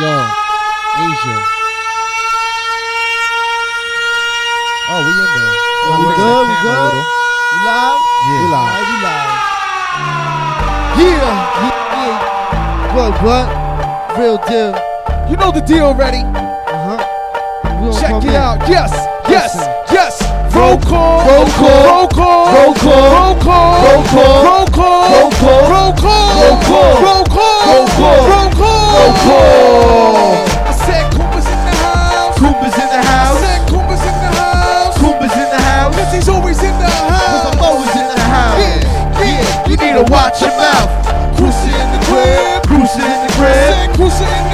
Yo, Asia. Oh, we in there. We Raise good? We good? We live? Yeah. We live. we live. Yeah. yeah, yeah. What, what? Real deal. You know the deal already. Uh-huh. Check it in. out. Yes, yes, Listen. Roll call. Roll call. Roll call. Roll call. Roll call. Roll call. Roll call. Roll call. Roll call. Roll call. Roll call. Roll call. Roll call. Roll call. I said Cooper's in the house. Cooper's in the I said Cooper's in the house. Cooper's in the house. Cause he's always in the Cause house. I'm always in the house. Yeah. You need to watch your mouth. Cruising in the crib. Cruising in the crib. Cruising in the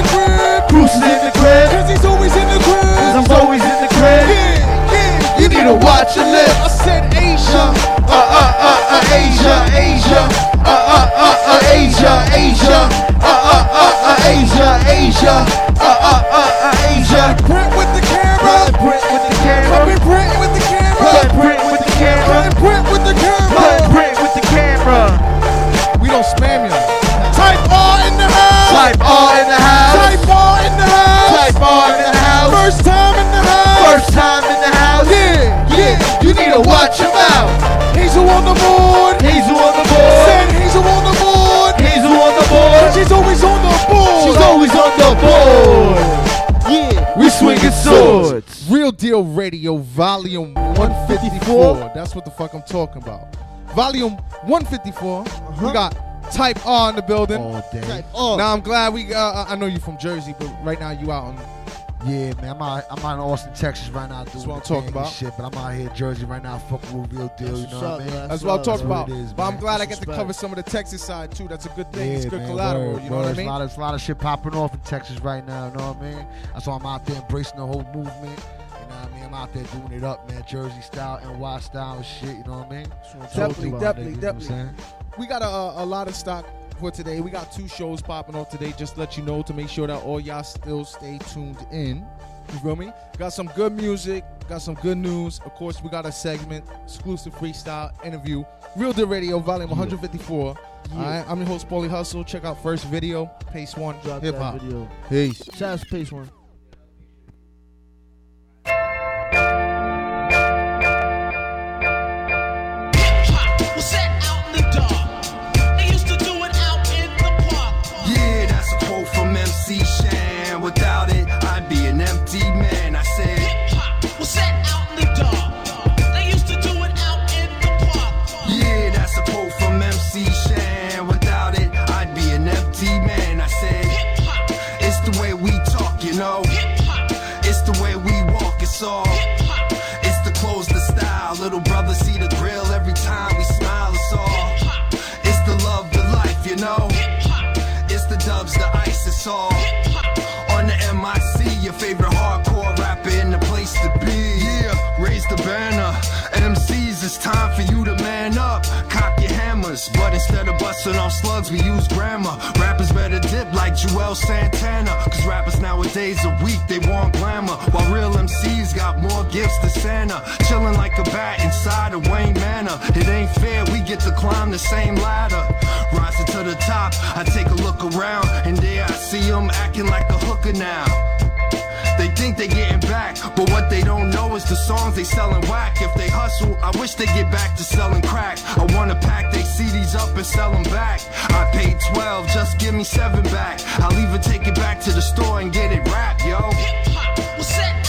need to watch your lips. I said Asia. Uh, uh, uh, uh, Asia, Asia. Uh, uh, uh, uh, Asia, Asia. Uh, uh, uh, uh, Asia, Asia. Uh, uh, uh, uh, Asia. Deal Radio, Volume 154. That's what the fuck I'm talking about. Volume 154. We got Type R in the building. All day. Type R. Now I'm glad we. Uh, I know you're from Jersey, but right now you out on. Yeah, man, I'm out, I'm out in Austin, Texas right now doing what I'm talking about. Shit, but I'm out here in Jersey right now, fucking with real deal. You know what I mean? man. That's what I'm talking about. is, but I'm man. glad I That's get to cover some of the Texas side too. That's a good thing. Yeah, it's good man, collateral. word, you know word. what I There's mean? A lot, of, a lot of shit popping off in Texas right now. You know what I mean? That's why I'm out there embracing the whole movement. I'm out there doing it up, man. Jersey style, and NY style and shit. You know what I mean? Definitely, Talk about definitely, you know definitely. We got a, a lot of stock for today. We got two shows popping off today. Just to let you know to make sure that all y'all still stay tuned in. You feel me? Got some good music. Got some good news. Of course, we got a segment, exclusive freestyle interview. Real Deal Radio, volume 154. All right, I'm your host, Paulie Hustle. Check out first video, Pace One, Drop Hip that Hop. video. Peace. Shout out to Pace One. see hammers, but instead of busting off slugs, we use grammar. Rappers better dip like Juelz Santana. Cause rappers nowadays are weak, they want glamour. While real MCs got more gifts than Santa. Chilling like a bat inside of Wayne Manor. It ain't fair, we get to climb the same ladder. Rising to the top, I take a look around, and there I see them acting like a hooker now. Think they getting back, but what they don't know is the songs they selling whack. If they hustle, I wish they get back to selling crack. I wanna pack they CDs up and sell them back. I paid 12, just give me seven back. I'll even take it back to the store and get it wrapped, yo. Hip hop was set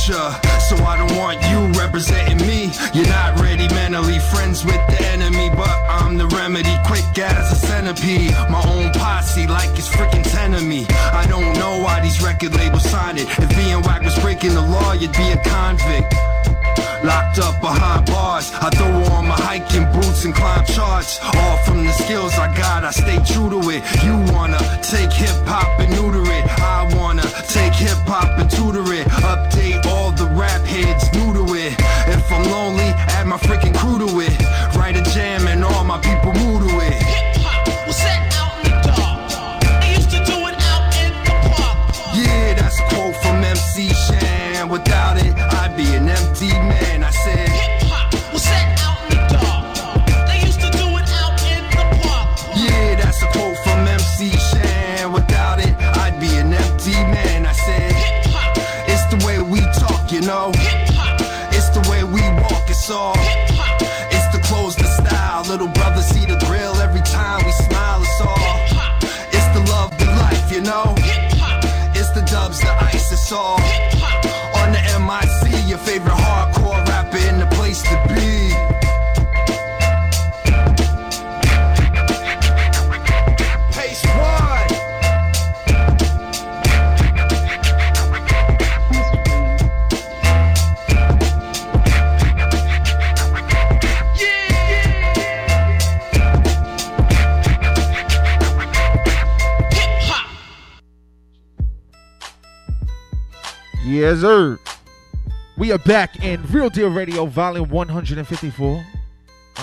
So I don't want you representing me. You're not ready mentally, friends with the enemy, but I'm the remedy. Quick as a centipede. My own posse, like it's freaking ten of me. I don't know why these record labels signed it. If being whack was breaking the law, you'd be a convict. Locked up behind bars, I throw on my hiking boots and climb charts. All from the skills I got, I stay true to it. You wanna take hip hop and neuter it. Yes, sir. We are back in Real Deal Radio, volume 154. All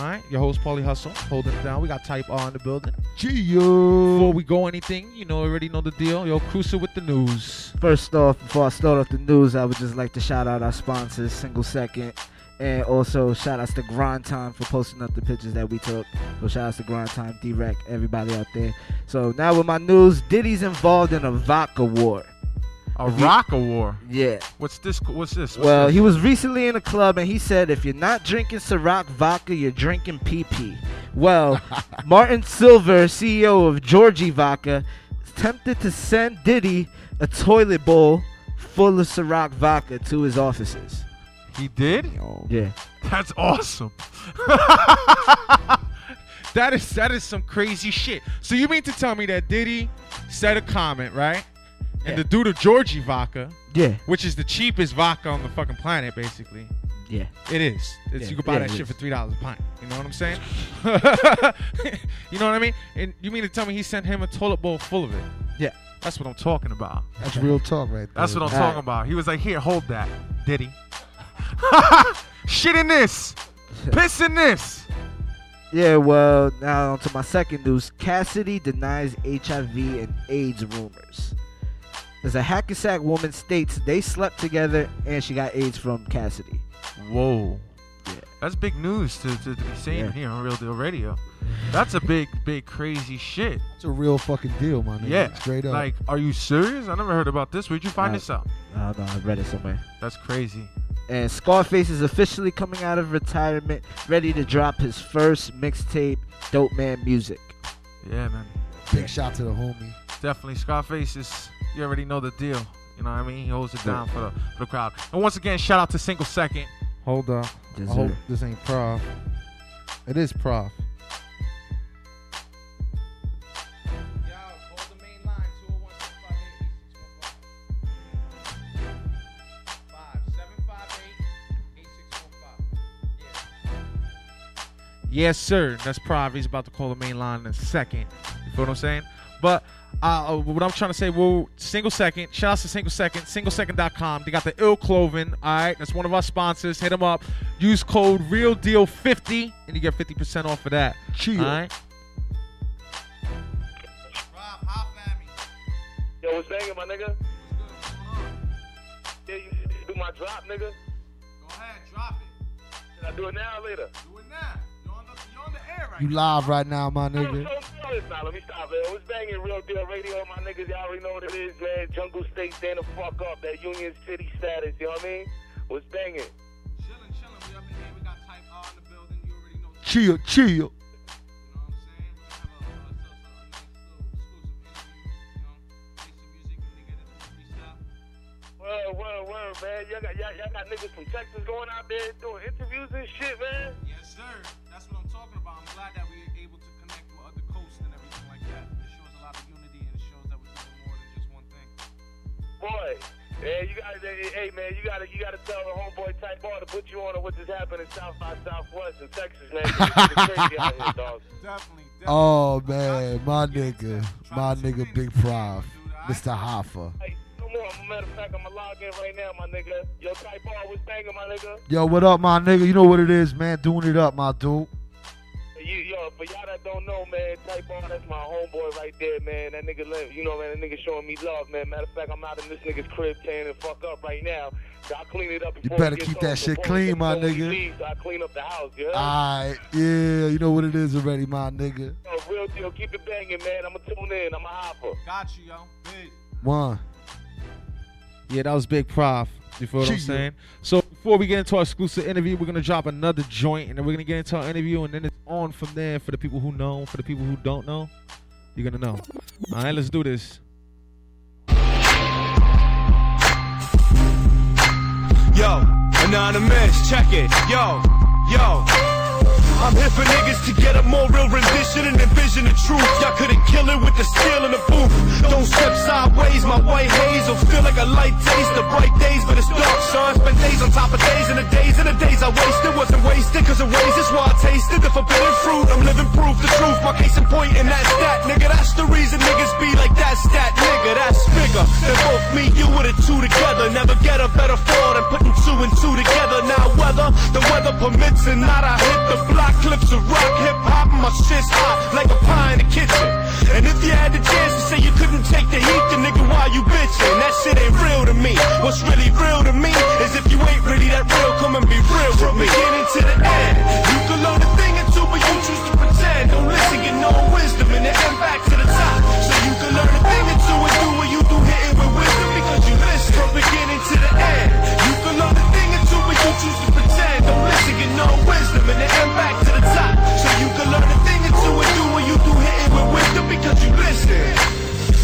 right, your host Paulie Hustle holding it down. We got Type R in the building. Before Gio. we go anything, you know, already know the deal. Yo, Cruiser with the news. First off, before I start off the news, I would just like to shout out our sponsors, Single Second, and also shout outs to Grind Time for posting up the pictures that we took. So shout outs to Grind Time, D-Rec, everybody out there. So now with my news, Diddy's involved in a vodka war. A rock war. Yeah. What's this? What's this? What's Well, this? he was recently in a club and he said, if you're not drinking Ciroc vodka, you're drinking PP. Well, Martin Silver, CEO of Georgi Vodka, tempted to send Diddy a toilet bowl full of Ciroc vodka to his offices. he did. Yeah. That's awesome. That is that is some crazy shit. So you mean to tell me that Diddy said a comment, right? And Yeah. the dude of Georgi vodka, Yeah. which is the cheapest vodka on the fucking planet, basically. Yeah. It is. It's, Yeah, you can buy yeah, that it shit is. for three dollars a pint. You know what I'm saying? you know what I mean? And you mean to tell me he sent him a toilet bowl full of it? Yeah. That's what I'm talking about. That's real talk right there. That's what I'm Alright. talking about. He was like, "Here, hold that, Diddy. Shit in this, piss in this." Yeah, well, now on to my second news. Cassidy denies HIV and AIDS rumors. There's a Hackensack woman states they slept together and she got AIDS from Cassidy. Whoa. Yeah. That's big news to, to, to be saying Yeah. here on Real Deal Radio. That's a big, big, crazy shit. It's a real fucking deal, my nigga. Yeah. Straight up. Like, are you serious? I never heard about this. Where'd you find Right. this out? I don't know, I read it somewhere. That's crazy. And Scarface is officially coming out of retirement, ready to drop his first mixtape, Dope Man Music. Yeah, man. Big shout to the homie. Definitely. Scarface is, you already know the deal. You know what I mean? He holds it down for the, for the crowd. And once again, shout out to Single Second. Hold up. Yes, I hope this ain't prof. It is prof. Yes, sir. That's Prof. He's about to call the main line in a second. You feel what I'm saying? But uh, uh, what I'm trying to say, well, single second. Shout out to single second. Singlesecond.com. They got the ill clothing. All right, that's one of our sponsors. Hit them up. Use code Real Deal 50 and you get 50% off of that. Chill. All right. Yo, what's banging, my nigga? Yeah, you do my drop, nigga. Go ahead, drop it. Should I do it now or later? Do it now. You're on the, you're on the air right You live right now, my No, nigga. No, no, it's. Let me stop, man. What's banging? Real deal radio, my niggas. Y'all already know what it is, man. Jungle State, stand the fuck up. That Union City status, you know what I mean? What's banging? Chilling, chilling. We up in here. We got Type R in the building. You already know. Chill, chill. You know what I'm saying? We're gonna have a, a, a, a nice little exclusive interview. You know, play some music and get into freestyle. Word, word, word, man. Y'all got, y'all, y'all got niggas from Texas going out there doing interviews and shit, man. Yes, sir. That's what I'm talking about. I'm glad that we are able to Boy, yeah, you gotta, hey, hey, man, you gotta, you gotta tell the homeboy type R to put you on to what just happened in South by Southwest in Texas, man. 'cause It's crazy out here, dog. Definitely, definitely. Oh man, my nigga, my nigga, Big Prof, Mr. Hoffa. Hey, no more. Matter of fact, I'm gonna log in right now, my nigga. Yo, type R was banging, my nigga. Yo, what up, my nigga? You know what it is, man. Doing it up, my dude. You, yo, for y'all that don't know, man, type R, that's my homeboy right there, man. That nigga, live, you know, man, that nigga showing me love, man. Matter of fact, I'm out in this nigga's crib tearing the fuck up right now. So I'll clean it up You better he gets keep home. that shit clean, my nigga. leaves, so I clean up the house, yeah? Alright, yeah, you know what it is already, my nigga. Yo, real deal, keep it banging, man. I'ma tune in. I'm a hopper. Got you, yo. Big. One. Yeah, that was Big Prof. You feel what I'm saying? So before we get into our exclusive interview, we're gonna drop another joint, and then we're gonna get into our interview, and then it's on from there for the people who know. For the people who don't know, you're gonna know. All right, let's do this. Yo, anonymous, check it. Yo, yo. I'm here for niggas to get a more real rendition and envision the truth. Y'all couldn't kill it with the steel in the booth. Don't step sideways, my white haze will feel like a light taste of bright days, but it's dark, son. Spent days on top of days and the days and the days I wasted wasn't wasted, cause it ways is why I tasted the forbidden fruit. I'm living proof, the truth, my case in point, and that's that, nigga. That's the reason niggas be like that's that nigga. That's bigger than me, you, with the two together. Never get a better fall than putting two and two together. Now, whether the weather permits or not, I hit the block, clips of rock, hip hop, my shit's hot like a pie in the kitchen. And if you had the chance to say you couldn't take the heat, then nigga, why you bitching? That shit ain't real to me. What's really real to me is if you ain't really that real, come and be real from beginning to the end. You can learn a thing or two, but you choose to pretend. Don't listen, get no wisdom, and then end back to the top. So you can learn a thing or two and do what you do, hitting with wisdom because you listen from beginning to the end. You can learn a thing or two, but you choose to pretend. Don't listen, get no wisdom, and then end back to the top. So you can learn a thing or two and do what you do, hitting with wisdom because you listen.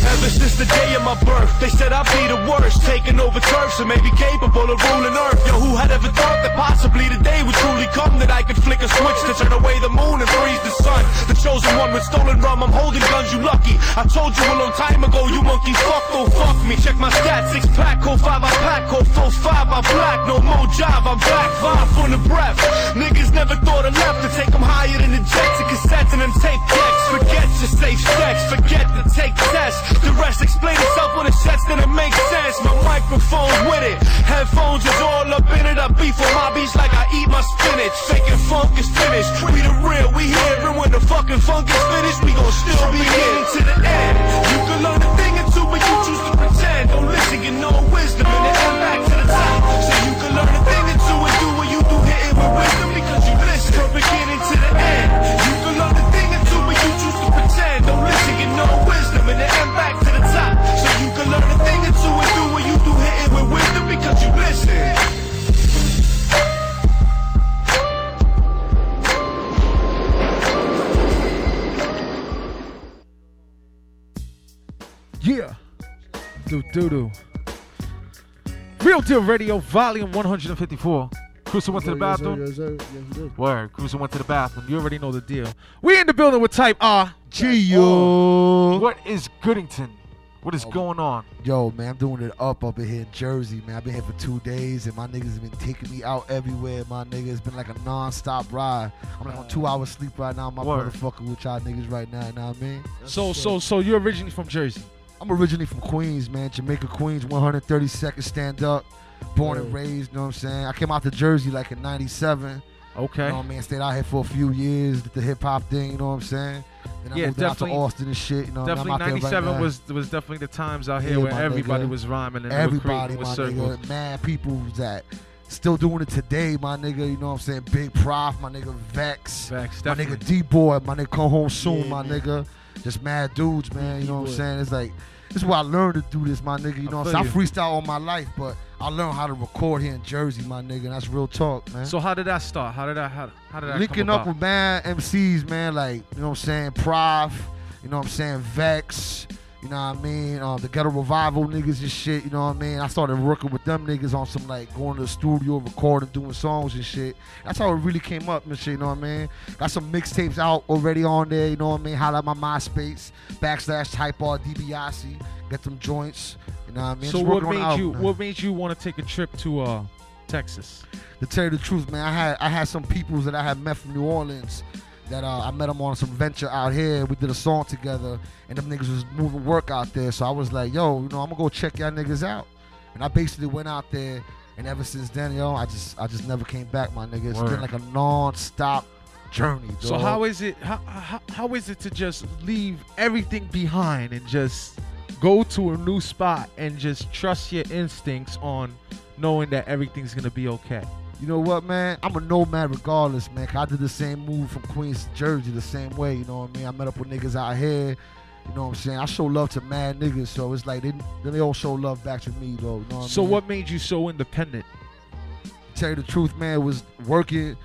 Ever since the day of my birth, they said I'd be the worst, taking over turfs and maybe capable of ruling earth. Yo, who had ever thought that possibly the day would truly come that I could flick a switch to turn away the moon and freeze the sun? The chosen one with stolen rum, I'm holding guns, you lucky. I told you a long time ago, you monkey fuck, oh fuck me. Check my stats, six pack, oh five, I pack, oh four, five, I black. No more job, I'm back, five on the breath. Niggas never thought of left to take them higher than the jets and cassettes and them tape decks. Forget your safe sex, forget to take tests. The rest explain itself when it sets, then it makes sense. My microphone's with it, headphones is all up in it. I beef for hobbies like I eat my spinach. Faking funk is finished. We the real, we here, and when the fucking funk is finished, we gon' still be getting to the end. You can learn a thing or two, but you choose to pretend. Don't listen, get no wisdom, and then back to the top. So you can learn a thing Do do do. Real Deal Radio, Volume 154. Cruiser went to the bathroom. Word. Cruiser went to the bathroom. You already know the deal. We in the building with Type R. Gio. What is Goodington? What is oh, going on? Yo, man, I'm doing it up up in here in Jersey, man. I've been here for two days, and my niggas have been taking me out everywhere. My nigga, it's been like a non-stop ride. I'm like on two hours sleep right now. My Word. motherfucker with y'all niggas right now. You know what I mean? So so so you're originally from Jersey. I'm originally from Queens, man. Jamaica, Queens, 132nd stand up. Born and raised, you know what I'm saying? I came out to Jersey like in 97. Okay. You know what I mean? Stayed out here for a few years, did the hip hop thing, you know what I'm saying? Then I Yeah, moved out to definitely- Austin and shit, you know what I mean? Definitely, I'm out there right 97 now. was was definitely the times out here Yeah, where everybody nigga. was rhyming and Everybody, with my circles. nigga. Mad people that still doing it today, my nigga. You know what I'm saying? Big Prof, my nigga Vex. Facts, my nigga D-Boy, my nigga come home soon, Yeah, my man. nigga. Just mad dudes, man. You know what I'm saying? It's like, this is why I learned to do this, my nigga. You know what I'm saying? I freestyle all my life, but I learned how to record here in Jersey, my nigga. And that's real talk, man. So how did that start? How did that how, how did that Linking up with mad MCs, man, like, you know what I'm saying, Prof, you know what I'm saying, Vex, You know what I mean? Um, the Ghetto Revival niggas and shit. You know what I mean? I started working with them niggas on some like going to the studio, recording, doing songs and shit. That's how it really came up and shit. You know what I mean? Got some mixtapes out already on there. You know what I mean? Highlight my MySpace backslash Type R DiBiase. Get them joints. You know what I mean? So Just what made you what made you want to take a trip to uh Texas? to tell you the truth, man, I had I had some peoples that I had met from New Orleans that uh, I met them on some venture out here. We did a song together, and them niggas was moving work out there. So I was like, yo, you know, I'm gonna go check y'all niggas out. And I basically went out there, and ever since then, yo, I just I just never came back, my nigga. It's Word. been like a non-stop journey. So how is it how, how how is it to just leave everything behind and just go to a new spot and just trust your instincts on knowing that everything's gonna be okay? You know what, man? I'm a nomad regardless, man. I did the same move from Queens to Jersey the same way. You know what I mean? I met up with niggas out here. You know what I'm saying? I show love to mad niggas, so it's like they, they all show love back to me, though. You know what I So mean? what made you so independent? tell you the truth, man, was working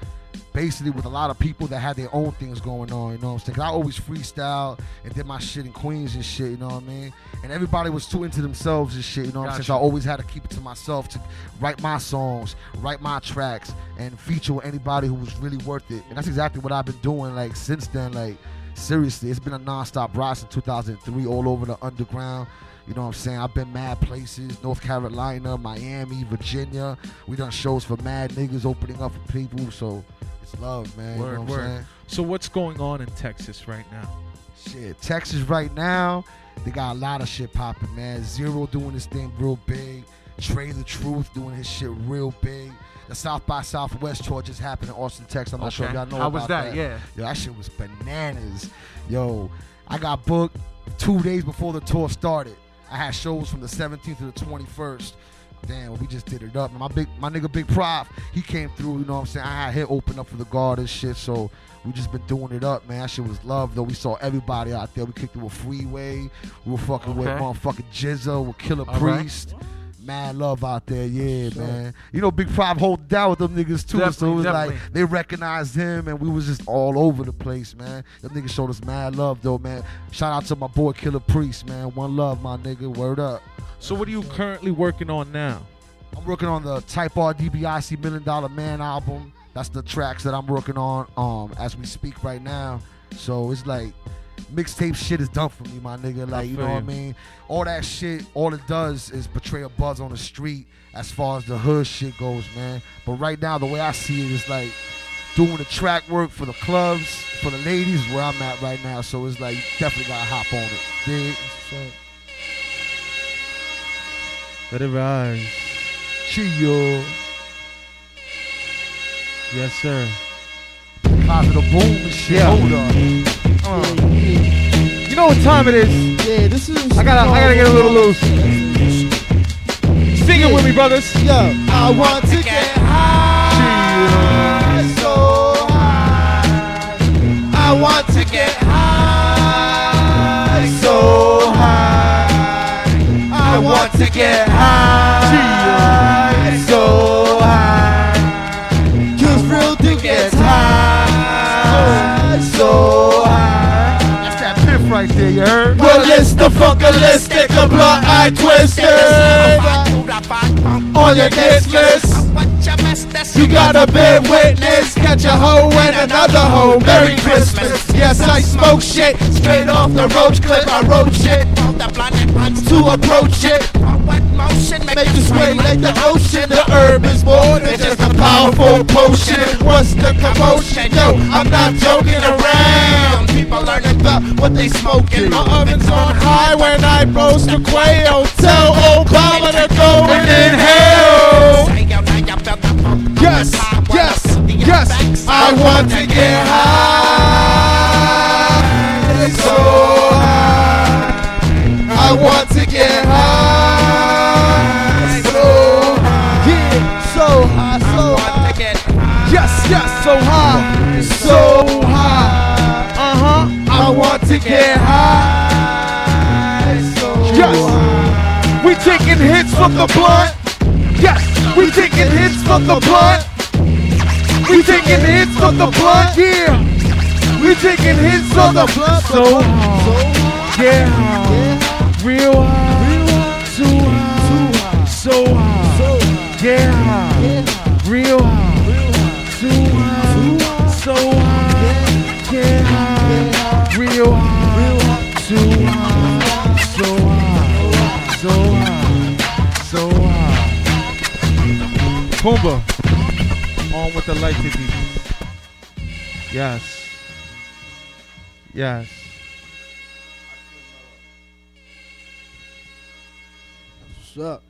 basically with a lot of people that had their own things going on, you know what I'm saying? 'Cause I always freestyle and did my shit in Queens and shit, you know what I mean? And everybody was too into themselves and shit, you know what I'm saying? So I always had to keep it to myself to write my songs, write my tracks, and feature with anybody who was really worth it. And that's exactly what I've been doing, like, since then, like, seriously, it's been a non-stop ride since 2003 all over the underground. You know what I'm saying? I've been mad places, North Carolina, Miami, Virginia. We done shows for mad niggas opening up for people, so it's love, man. Word, you know what word. So what's going on in Texas right now? Shit, Texas right now, they got a lot of shit popping, man. Z-Ro doing this thing real big. Trae tha Truth doing his shit real big. The South by Southwest tour just happened in Austin, Texas. I'm not sure if y'all know How was about that? Yeah. Yo, that shit was bananas. Yo, I got booked two days before the tour started. I had shows from the 17th to the 21st. Damn, we just did it up. My big, my nigga Big Prof, he came through. You know what I'm saying? I had him open up for the guard and shit. So we just been doing it up, man. That shit was love though. We saw everybody out there. We kicked it with Freeway. We were fucking with Okay. motherfucking Jizzo, with Killah All right. Mad love out there, yeah, man. You know, Big Five hold down with them niggas too. so it Definitely, was like they recognized him and we was just all over the place, man. Them niggas showed us mad love though, man. Shout out to my boy Killah Priest, man. One love, my nigga. Word up. So what are you currently working on now? I'm working on the Type R DiBiase Million Dollar Man album. That's the tracks that I'm working on um as we speak right now. So it's like mixtape shit is done for me, my nigga. Like, you know feel what I mean? All that shit, all it does is portray a buzz on the street as far as the hood shit goes, man. But right now, the way I see it is like doing the track work for the clubs, for the ladies where I'm at right now. So it's like you definitely gotta hop on it. Dig? Let it rise. Cheer. Yes, sir. Positive boom and shit. Yeah. Hold up. Uh. You know what time it is? Yeah, this is. I gotta, I gotta get a little loose. Sing it with me, brothers. Yo, I want to get high, so high. I want to get high, so high. I want to get high, so high. Cause real dude gets high, so high. Right there, you heard? Ballistic, funkalistic, a blunt eye twisted. On your guest list. You got a bad witness, catch a hoe and another hoe. Merry Christmas. Yes, I smoke shit straight off the roach clip. I wrote shit to approach it. Make you sway like the ocean. The herb is more than just a powerful potion. What's the commotion? Yo, I'm not joking around. People learning about what they smoking. My oven's on high when I roast a quail. Tell Obama to go and inhale. Yes, yes, yes. I want to get high. So high. I want to get high. So high. So high. Uh huh. I want to get high. So yes. We taking hits from the blunt. Yes, we taking hits from the blunt. We taking hits from the blunt, yeah. We taking hits from the blunt. So, high, yeah. Real high, too high, so high, high, real high, Pumbaa, on with the light to deep. Yes. Yes. What's up?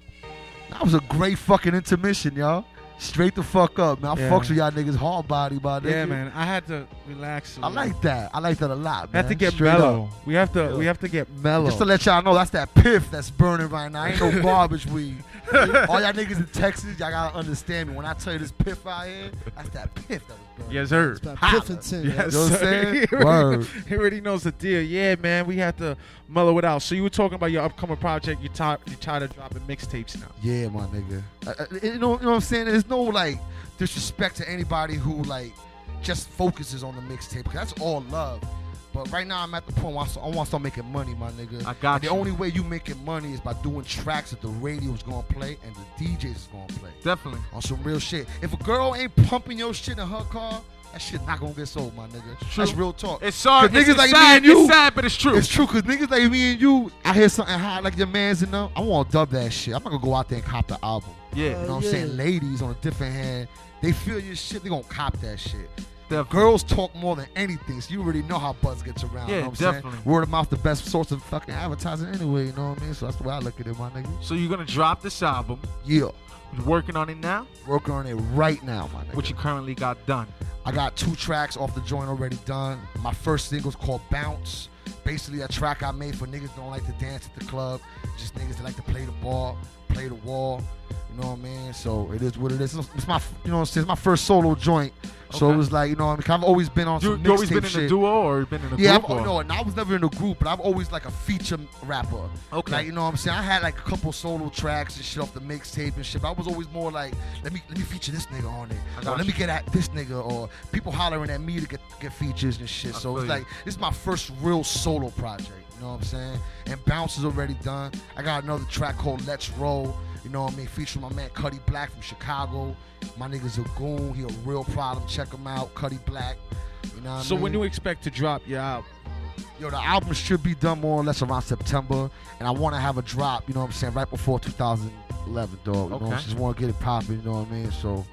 That was a great fucking intermission, y'all. Straight the fuck up, man. I Yeah. fucks with y'all niggas hard body, my nigga. Yeah, man. I had to relax. a I like that. I like that a lot, I man. have to get Straight mellow. up. We have to. Yeah. We have to get mellow. Just to let y'all know, that's that piff that's burning right now. Ain't no garbage weed. All y'all niggas in Texas, y'all gotta understand me. When I tell you this piff out here, that's that piff that was. Yes, sir. It's about Piffington. Yes, You know what I'm sir. saying? He already, Word. he already knows the deal. Yeah, man. We have to mellow it out. So you were talking about your upcoming project. You tired? You tired of dropping mixtapes now? Yeah, my nigga. Uh, uh, you know, you know what I'm saying? There's no like disrespect to anybody who like just focuses on the mixtape. That's all love. But right now, I'm at the point where I s- I want to start making money, my nigga. I got And you. The only way you making money is by doing tracks that the radio is gonna play and the DJs is gonna play Definitely. on some real shit. If a girl ain't pumping your shit in her car, that shit not gonna get sold, my nigga. True. That's real talk. It's sorry. 'Cause It's, niggas it's like sad. me and you, It's sad, but it's true. it's true, cause niggas like me and you, I hear something hot like your man's in them. I want to dub that shit. I'm not gonna go out there and cop the album. yeah. You know what I'm oh, saying? Ladies on a different hand, they feel your shit, they gonna cop that shit. Definitely. Girls talk more than anything, so you already know how buzz gets around. Yeah, you know what I'm definitely. saying? Word of mouth, the best source of fucking advertising anyway, you know what I mean? So that's the way I look at it, my nigga. So you're gonna drop this album. Yeah. You're working on it now. Working on it right now, my nigga. What you currently got done. I got two tracks off the joint already done. My first single's called Bounce. Basically, a track I made for niggas don't like to dance at the club, just niggas that like to play the ball, play the wall. You know what I mean? So it is what it is. It's my, you know, what I'm saying? It's my first solo joint. So Okay. it was like, you know, what I mean, I've always been on You, some you always been in shit. a duo or been in a Yeah, group? Oh, or- no, and I was never in a group, but I've always like a feature rapper. Okay. Like you know what I'm saying? I had like a couple solo tracks and shit off the mixtape and shit. But I was always more like, let me let me feature this nigga on it. Or let me get at this nigga or people hollering at me to get get features and shit. I so it's like this is my first real solo project. You know what I'm saying? And Bounce is already done. I got another track called Let's Roll. You know what I mean? Featuring my man Cuddy Black from Chicago. My nigga's a goon. He a real problem. Check him out, Cuddy Black. You know what So I mean? So, when you expect to drop your album? Yo, the album should be done more or less around September, and I want to have a drop. You know what I'm saying? Right before 2011, dog. You know, Okay. just want to get it popping. You know what I mean? So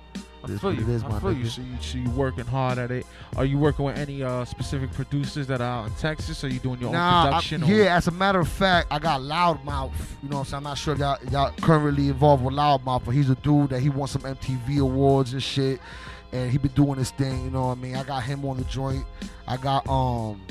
I feel you. I feel you. So you so you working hard at it. Are you working with any uh, specific producers that are out in Texas? Or you doing your Nah, own production? or- yeah. As a matter of fact, I got Loudmouth. You know what I'm saying? I'm not sure if y'all, y'all currently involved with Loudmouth, but he's a dude that he won some MTV awards and shit, and he been doing his thing. You know what I mean? I got him on the joint. I got um.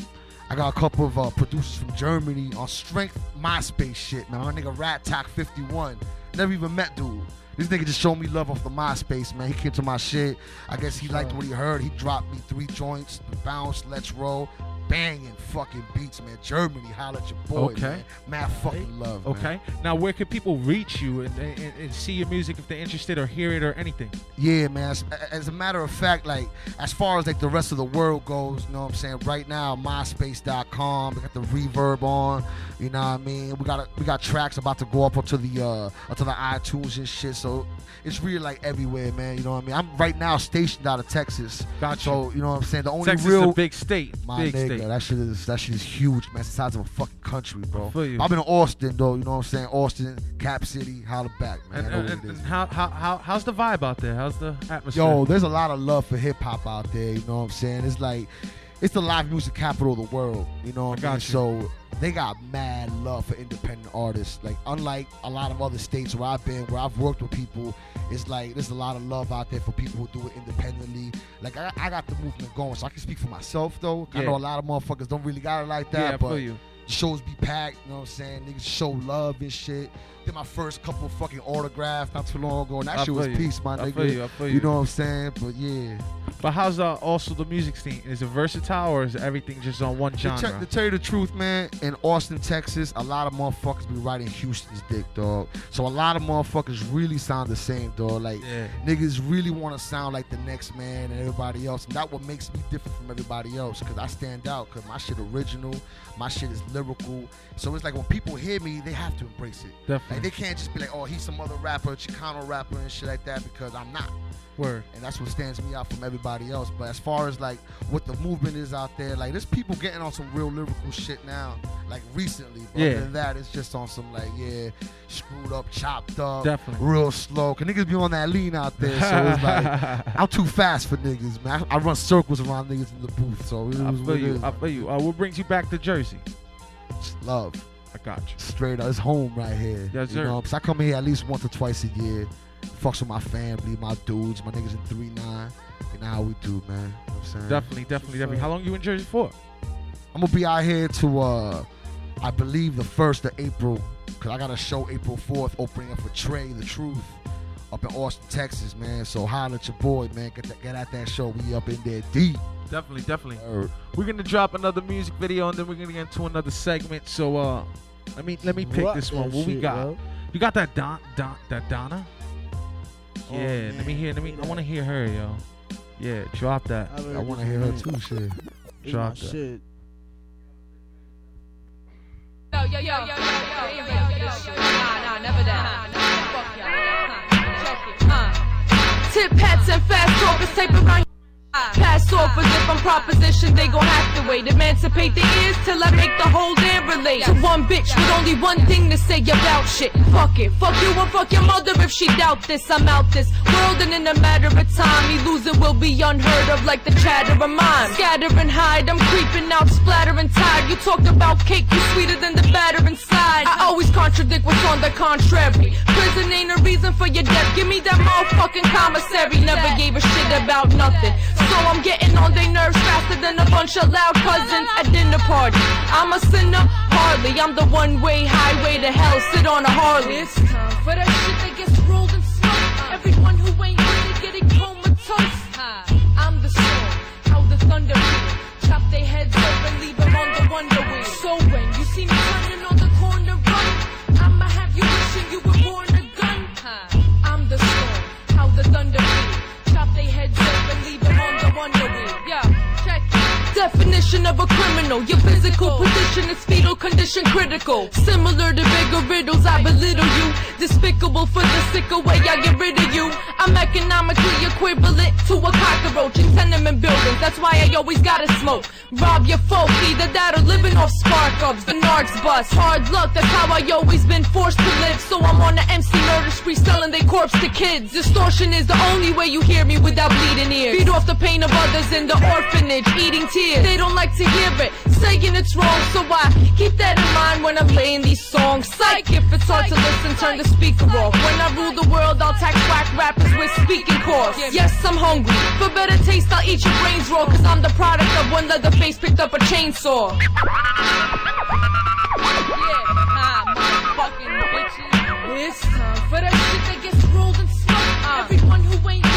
I got a couple of uh, producers from Germany on Strength MySpace shit, man. My nigga Rat Talk 51. Never even met dude. This nigga just showed me love off the MySpace, man. He came to my shit. I guess he liked what he heard. He dropped me three joints, the bounce, let's roll, banging fucking beats, man. Germany, holla at your boy, Okay. man. Mad fucking love, man. Okay. Now, where can people reach you and, and, and see your music if they're interested or hear it or anything? Yeah, man. As, as a matter of fact, like as far as like the rest of the world goes, you know what I'm saying? Right now, MySpace.com, we got the reverb on. You know what I mean? We got a, we got tracks about to go up onto the uh onto the iTunes and shit. So it's really like everywhere, man. You know what I mean? I'm right now stationed out of Texas. Got you. So you know what I'm saying? The only Texas real is a big state. my big nigga, state. That shit is that shit is huge, man. It's the size of a fucking country, bro. I've been in Austin though, you know what I'm saying? Austin, Cap City, holla back, man. And, and, and, how, how, how, how's the vibe out there? How's the atmosphere? Yo, there's a lot of love for hip hop out there. You know what I'm saying? It's like it's the live music capital of the world. You know what I mean? you. So they got mad love for independent artists. Like unlike a lot of other states where I've been, where I've worked with people, it's like there's a lot of love out there for people who do it independently. Like I, I got the movement going, so I can speak for myself though. I know a lot of motherfuckers don't really got it like that, yeah, but shows be packed, you know what I'm saying? Niggas show love and shit. Did my first couple fucking autographs not too long ago, and that I shit was you. peace, my I nigga. you, You you. know what I'm saying? But yeah. But how's uh, also the music scene? Is it versatile or is everything just on one To, genre? te- to tell you the truth, man, in Austin, Texas, a lot of motherfuckers be riding Houston's dick, dog. So a lot of motherfuckers really sound the same, dog. Like Yeah. niggas really want to sound like the next man and everybody else, and that what makes me different from everybody else. Cause I stand out, cause my shit original, my shit is lyrical. So it's like when people hear me, they have to embrace it. Definitely. Like they can't just be like, oh, he's some other rapper, Chicano rapper and shit like that, because I'm not. Word. And that's what stands me out from everybody else. But as far as like what the movement is out there, like there's people getting on some real lyrical shit now, like recently. But Yeah. other than that, it's just on some like, yeah, screwed up, chopped up, Definitely. real slow. Cause niggas be on that lean out there. So it's like I'm too fast for niggas, man. I, I run circles around niggas in the booth. So it I feel you. is. I feel you. Uh, what brings you back to Jersey? Love. I got you. Straight up, it's home right here. Yes, you sir. know, 'cause I come here at least once or twice a year. Fucks with my family, my dudes, my niggas in three nine. You know how we do, man. You know I'm saying? Definitely, definitely, definitely. How long you in Jersey for? I'm gonna be out here to uh I believe the first of April, cause I got a show April 4th opening up for Trae tha Truth up in Austin, Texas, man. So holla at your boy, man. Get that, get at that show. We up in there deep. Definitely, definitely. Word. We're gonna drop another music video and then we're gonna get into another segment. So uh let me let me pick Rock this one. that What we shit, got? yo. You got that Don Don that Donna? Oh, Yeah, let me hear let me I wanna hear her, yo. Yeah, drop that. I've I wanna hear her too, shit. Drop that. shit. Yo, yo, yo, yo, yo, yo, yo, yo, yo, yo. Nah, nah, never that. Fuck y'all. Check it. Uh. Tip hats and fast talkers tape around. Uh, Pass off as if I'm proposition, they gon' have to wait. Emancipate the uh, ears till I make the whole damn relate. To one bitch with only one thing to say about shit. Fuck it, fuck you and fuck your mother if she doubt this. I'm out this world and in a matter of time, me losing will be unheard of like the chatter of mine. Scatter and hide, I'm creeping out, splattering tide. You talked about cake, you sweeter than the batter inside. I always contradict what's on the contrary. Prison ain't a reason for your death. Give me that motherfucking commissary. Never gave a shit about nothing. So I'm getting on their nerves faster than a bunch of loud cousins at dinner party. I'm a sinner, hardly. I'm the one-way highway to hell. Sit on a Harley. It's time for that shit that gets rolled and smoked. Everyone who ain't getting Of a criminal. Your physical position is fetal condition critical. Similar to bigger riddles, I belittle you. Despicable for the sicker way I get rid of you. I'm economically equivalent to a cockroach in tenement buildings. That's why I always gotta smoke. Rob your folk, either that or living off spark ups. The narcs bust. Hard luck, that's how I always been forced to live. So I'm on the MC murder spree selling they corpse to kids. Distortion is the only way you hear me without bleeding ears. Feed off the pain of others in the orphanage, eating tears. They don't like to hear it, saying it's wrong. So I keep that in mind when I'm laying these songs. Psych, if it's hard to listen, turn the speaker off. When I rule the world, I'll tax whack rappers with speaking course. Yes, I'm hungry. For better taste, I'll eat your brains raw. Cause I'm the product of when Leatherface picked up a chainsaw. Ah, it's time for that shit that gets rolled and smoked. Uh. Everyone who ain't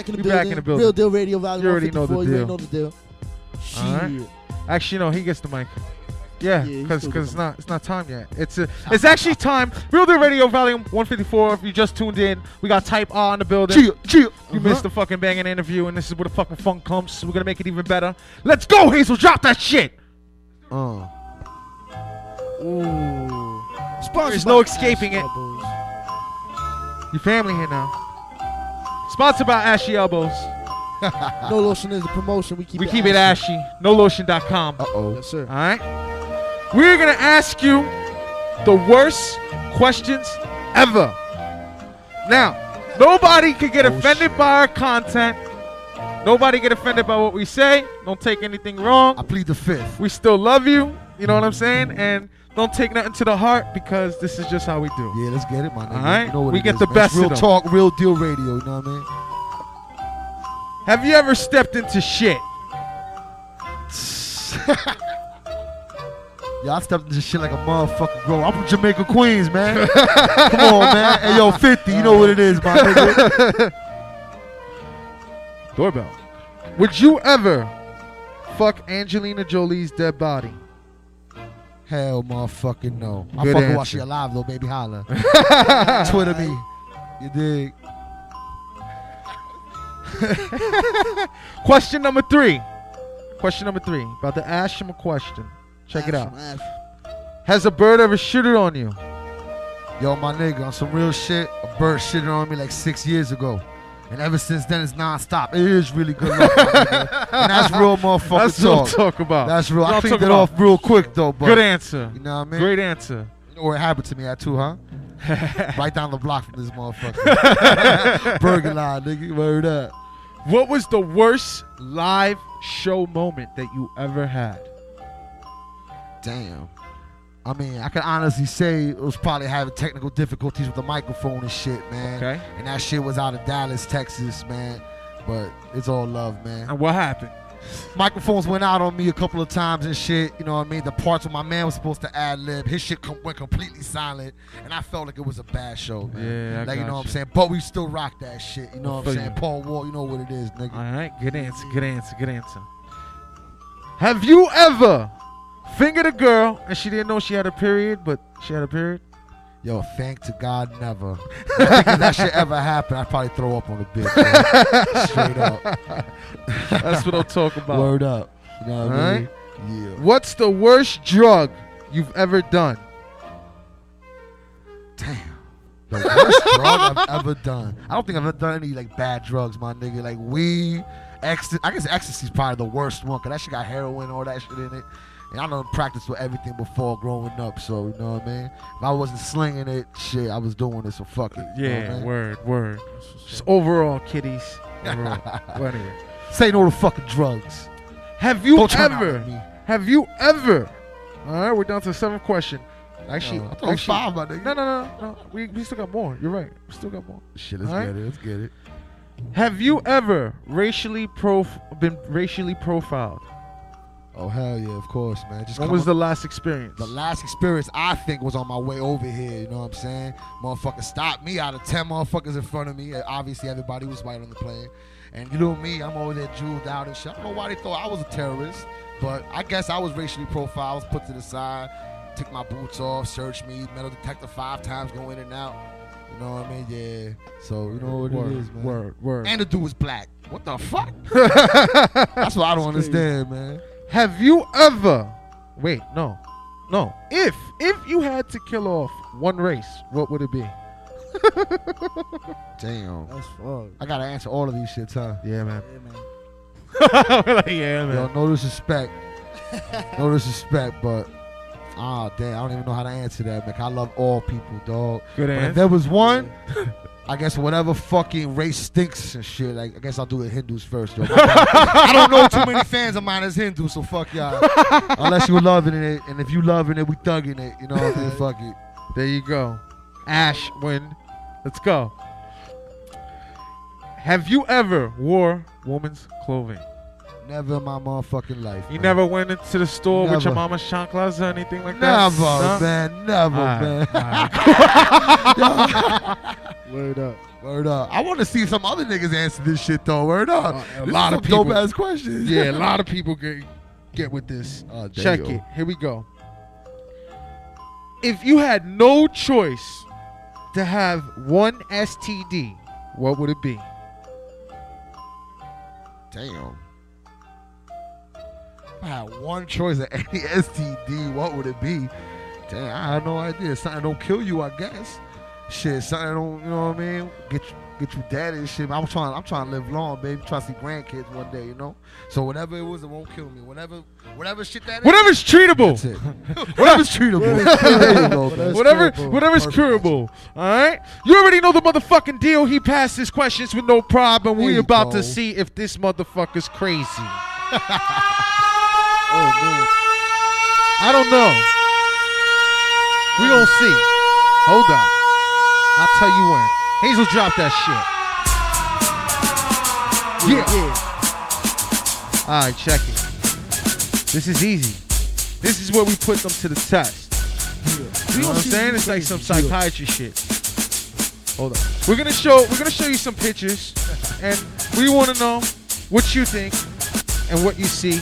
back in the building. back in the building. Real Deal Radio Volume You already know the 154. You already deal. know the deal. Shit. All right. Actually, no, he gets the mic. Yeah, Yeah, because still it's not it's not time yet. It's a, it's actually time. Real Deal Radio Volume 154. If you just tuned in, we got Type R in the building. Chill, chill. You Uh-huh. missed the fucking banging interview, and this is where the fucking funk comes. We're gonna make it even better. Let's go, Hazel. Drop that shit. Uh. Ooh. Sponsored There's no escaping it. Your family here now. Sponsored by Ashy Elbows. No lotion is a promotion. We keep we it keep it ashy. NoLotion.com. Uh oh. Yes, sir. All right. We're gonna ask you the worst questions ever. Now, nobody can get Oh, offended by our content. Nobody get offended by what we say. Don't take anything wrong. I plead the fifth. We still love you. You know what I'm saying? And don't take nothing to the heart because this is just how we do. Yeah, let's get it, my nigga. All right. You know what We get is, the man. best It's real of them. talk, real deal radio. You know what I mean? Have you ever stepped into shit? I stepped into shit like a motherfucker, bro. I'm from Jamaica, Queens, man. Come on, man. Hey, yo, 50, you know what it is, my nigga. Doorbell. Would you ever fuck Angelina Jolie's dead body? Hell, motherfucking no. I Good fucking while answer. she alive, though, baby. Holla. Twitter me. You dig? Question number three. Question number three. About to ask him a question. Check it out. him. Has a bird ever shitted on you? Yo, my nigga, on some real shit, a bird shitted on me like six years ago. And ever since then, it's nonstop. It is really good luck. And that's real motherfucking That's what I'm talk. about. That's real. That's I cleaned it off real quick, though. But Good answer. You know what I mean? Great answer. Know what happened to me at too, huh? right down the block from this motherfucker. Burger line, nigga. Word up. What was the worst live show moment that you ever had? Damn. I mean, I can honestly say it was probably having technical difficulties with the microphone and shit, man. Okay. And that shit was out of Dallas, Texas, man. But it's all love, man. And what happened? Microphones went out on me a couple of times and shit. You know what I mean? The parts where my man was supposed to ad lib, his shit com- went completely silent, and I felt like it was a bad show, man. Yeah, I like you know what I'm saying. But we still rock that shit. You know what I'm saying? you. Paul Wall, you know what it is, nigga. All right. Good answer. Good answer. Good answer. Have you ever fingered a girl and she didn't know she had a period, but she had a period? Yo, thank to God, never. If that shit ever happened, I'd probably throw up on the bitch. Straight up. That's what I'm talking about. Word up. You know what I All mean? Yeah. What's the worst drug you've ever done? Damn. The worst drug I've ever done. I don't think I've ever done any like bad drugs, my nigga. Like weed, ecstasy. I guess ecstasy's probably the worst one, cause that shit got heroin, all that shit in it. And I done practiced with everything before growing up, so you know what I mean. If I wasn't slinging it, shit, I was doing it, so fuck it. you know what I Yeah, mean? word, word. Just overall, kiddies. Overall. well, anyway. Say no to fucking drugs. Have you Don't ever? me. Have you ever? All right, we're down to the seventh question. Actually, Oh, I thought actually- five, my nigga. No, no, no, no. We, we still got more. You're right. We still got more. Shit, let's All right. get it. Let's get it. Have you ever racially prof- been racially profiled? Oh hell yeah, of course, man. Just When was the last experience? The last experience I think was on my way over here. You know what I'm saying? Motherfucker stopped me out of ten motherfuckers in front of me. Uh, Obviously, everybody was white on the plane, and you know me, I'm over there jeweled out and shit. I don't know why they thought I was a terrorist, but I guess I was racially profiled. I was put to the side, took my boots off, searched me, metal detector five times, go in and out. You know what I mean? Yeah. So you know what Word, it is, man. word, word. And the dude was black. What the fuck? That's what I don't understand, man. Have you ever? Wait, no, no. If if you had to kill off one race, what would it be? Damn. That's fuck. I gotta answer all of these shits, huh? Yeah, man. Yeah, man. like, yeah, man. Yo, no disrespect. no disrespect, but ah, damn, I don't even know how to answer that, man. I love all people, dog. Good But if there was one, I guess whatever fucking race stinks and shit. Like, I guess I'll do the Hindus first, yo. I don't know too many fans of mine as Hindus, so fuck y'all. Unless you loving it, and if you loving it, we thugging it. You know what I mean? Fuck it. There you go. Ash win. Let's go. Have you ever wore woman's clothing? Never in my motherfucking life. You man. never went into the store with your Never. mama's chanclas or anything like that? Never, No? man. Never, Alright, man. Word up. Word up. I want to see some other niggas answer this shit though. Word up. Uh, a This lot of some dope people- ass questions. Yeah, a lot of people get get with this. Oh, Check it. Here we go. If you had no choice to have one STD, what would it be? Damn. If I had one choice of any STD, what would it be? Damn, I had no idea. Something don't kill you, I guess. Shit, something don't, you know what I mean? Get you, get you dead and shit. I'm trying, I'm trying to live long, baby. Trying to see grandkids one day, you know. So whatever it was, it won't kill me. Whatever, whatever shit that is. Whatever's treatable. That's it. Whatever's treatable. there go, man. Whatever, whatever's curable. All right. You already know the motherfucking deal. He passed his questions with no problem. There We about go. to see if this motherfucker's crazy. Oh man. I don't know. We gonna see. Hold on. I'll tell you when. Hazel, drop that shit. Yeah. All right, check it. This is easy. This is where we put them to the test. You know what I'm saying? It's like some psychiatry shit. Hold on. We're gonna show. We're gonna show you some pictures, and we want to know what you think and what you see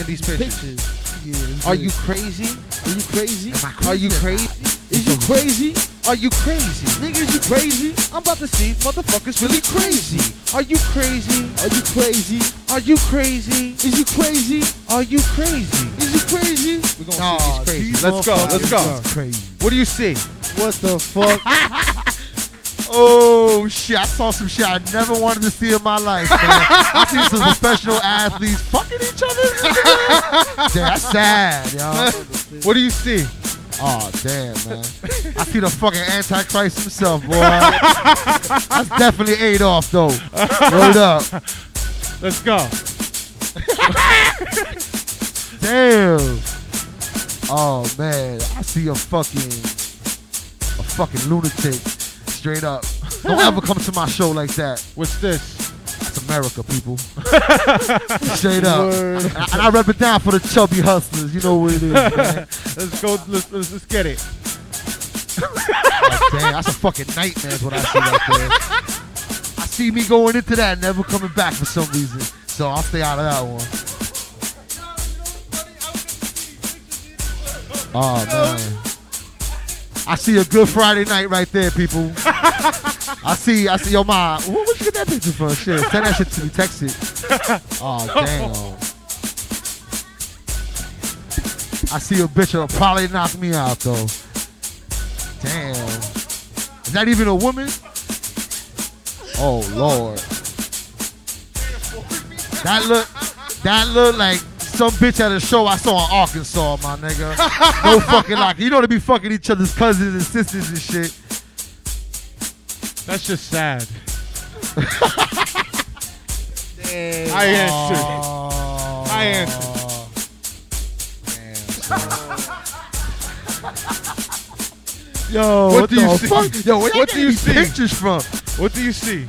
in these pictures. Are you crazy? Are you crazy? Are you crazy? Is you crazy? Are you crazy? Nigga, is you crazy? I'm about to see motherfuckers really crazy. Are you crazy? Are you crazy? Are you crazy? Is you crazy? Are you crazy? Is you crazy? We're gonna Nah, see these crazy. Let's go. Let's go. Crazy. What do you see? What the fuck? oh Oh, shit! I saw some shit I never wanted to see in my life, man. I see some professional athletes fucking each other. damn, that's sad, yo. What do you see? Oh damn, man! I see the fucking Antichrist himself, boy. That's definitely Adolf, though. Word up. Let's go. Damn. Oh man, I see a fucking a fucking lunatic. Straight up. Don't ever come to my show like that. What's this? That's America, people. Straight up. And I, I rep it down for the chubby hustlers. You know what it is, man. Let's go. Let's, let's, let's get it. Oh, damn, that's a fucking nightmare. Is what I see right there. I see me going into that, and never coming back for some reason. So I'll stay out of that one. Oh man. I see a good Friday night right there, people. I see, I see, yo, ma, where would you get that picture from? Shit, send that shit to me, text it. Oh, damn. I see a bitch that'll probably knock me out, though. Damn. Is that even a woman? Oh, Lord. That look, that look like some bitch at a show I saw in Arkansas, my nigga. No fucking like, you know to be fucking each other's cousins and sisters and shit. That's just sad. Damn. I answered. I answered. Yo, What what, do you the see? fuck? Yo, where What do you see? pictures from? What do you see?